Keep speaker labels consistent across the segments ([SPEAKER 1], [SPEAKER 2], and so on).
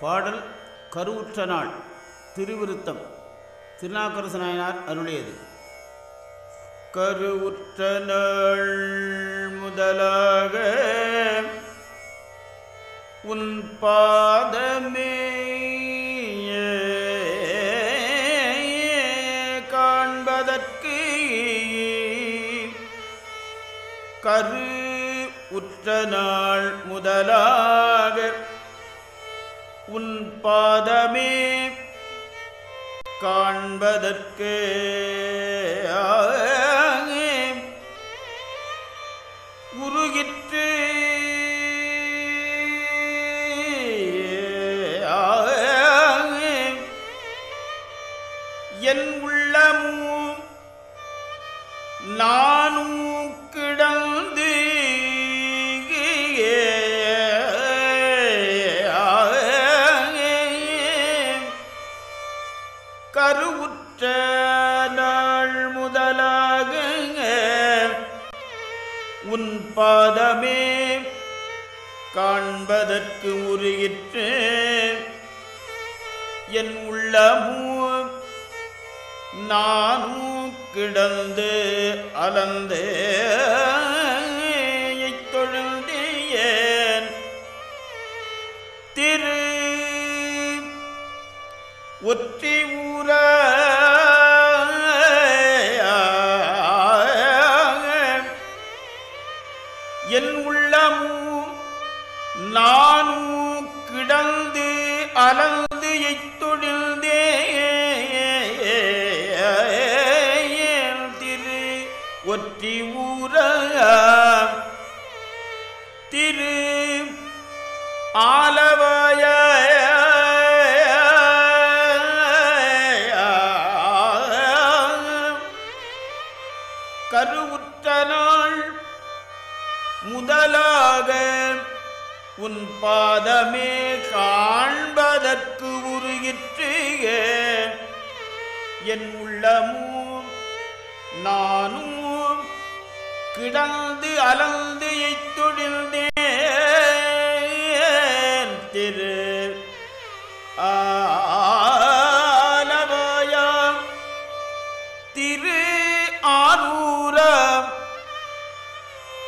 [SPEAKER 1] பாடல் கருவுற்ற நாள் திருவிருத்தம். திருநாக்கரசு நாயனார் அருளியது. கருவுற்ற நாள் முதலாக உன் பாதமே காண்பதற்கு கரு உற்ற நாள் முதலாக உன் பாதமே காண்பதற்கு உருகிற்று என் உள்ளமும் நானும் கிடந்து உன் பாதமே காண்பதற்கு உருகிற்று. என் உள்ளமும் நானும் கிடந்து அலந்து தொழுந்தேன். திரு ஒற்றி ஊரா நானும் கிடந்து அலந்து எய்தொழில்தே திரு ஒற்றி ஊர திரு ஆலவாய கருவுற்ற நாள் முதலாக உன் பாதமே காண்பதற்கு உருகிற்று என் உள்ளமும் நானும் கிடந்து அலந்து எய்தொழில்தேன் திரு ஆலவாயாம் திரு ஆரூரம்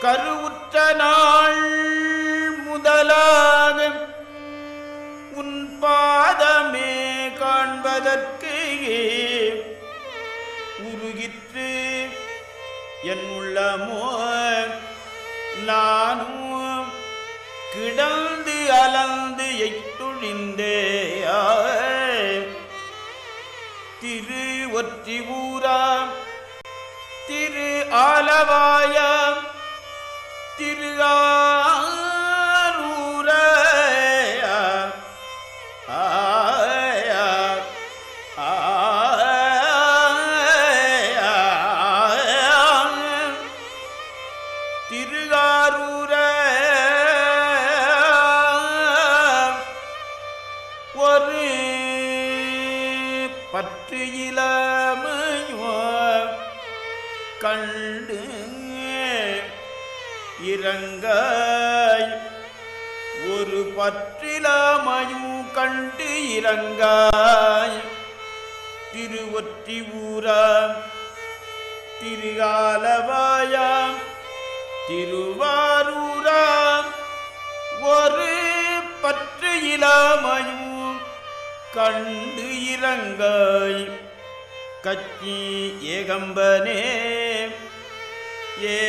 [SPEAKER 1] கருவுற்ற நாள் முதலாக உன் பாதமே காண்பதற்கு உருகிற்று என் உள்ளமோ நானும் கிடந்து அலந்து எய்துழிந்தே திரு ஒற்றி ஊரா திரு ஆலவாயா பற்று இளமையோ கண்டு இறங்காய் ஒரு பற்றிலாமையும் கண்டு இறங்காய் திருவொற்றி ஊராம் திருகாலவாயாம் திருவாரூராம். ஒரு பற்று இளாமையும் கண்டு இறங்காய் கச்சி ஏகம்பனே. ஏ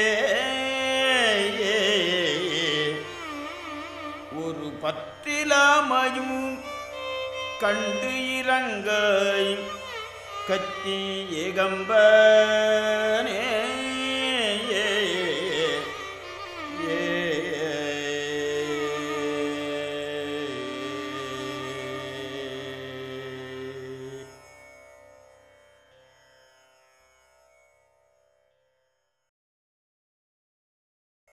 [SPEAKER 1] ஒரு பத்திலாமையும் கண்டு இறங்காய் கச்சி ஏகம்பனே.